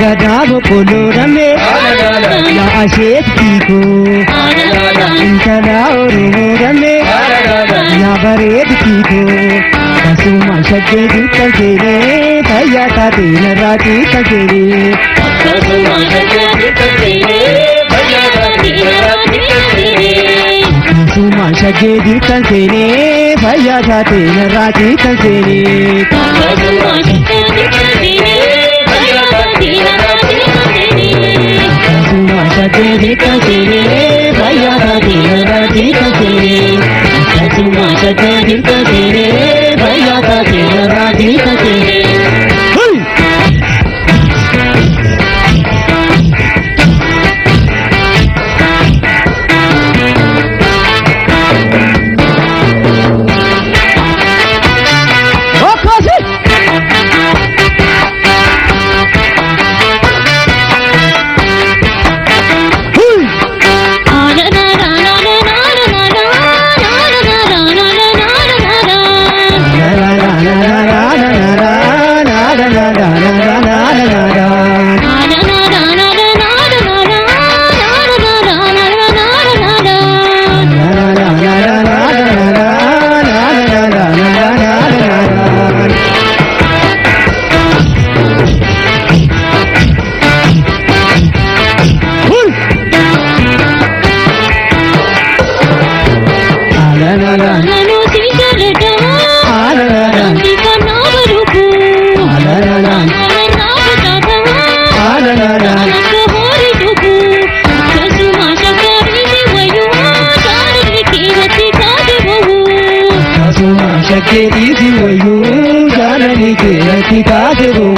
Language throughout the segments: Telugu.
గదావు పొలురమే నా శక్తికు ఇంకా నా రమే నా బరేదికు ಸಗೆರಿ ತಗೆರೆ ದಯ ಕದೇನ ರಾಜಿ ತಗೆರೆ ಸುಮಾ ಶಗೇರಿ ತಗೆರೆ ಭಯ ಕದೇನ ರಾಜಿ ತಗೆರೆ ಸುಮಾ ಶಗೇರಿ ತಗೆರೆ ಭಯ ಕದೇನ ರಾಜಿ ತಗೆರೆ ಸುಮಾ ಶಗೇರಿ ತಗೆರೆ ಶಕ್ತಿ ಶಿವಯು ಜನನಿಗೆ ಅತಿ ಕಾದರು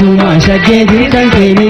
ಸುಮ ಶಕ್ತಿ ತಂಗೇನಿ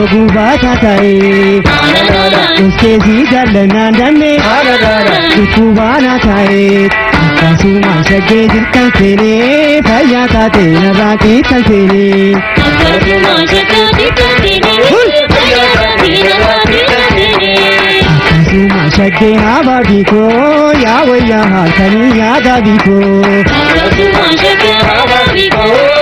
yo gubata tae Uskezi galla nandanne Ikubana tae Akkasuma shaggee jirtan feene fayyaa taate narraa kiittan feene Akkasuma shaggee jirtan feene fayyaa taate narraa kiittan feene Akkasuma shaggee haabaa biikoo yaa wayyaa halkanii yaadaa biikoo Akkasuma shaggee haabaa biikoo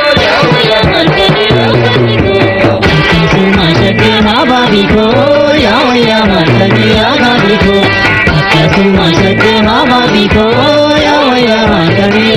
గాదికో యావయ్య మాతగియ గాదికో అక్క సుమ సత్య మావాదికో యావయ్య మాతగియ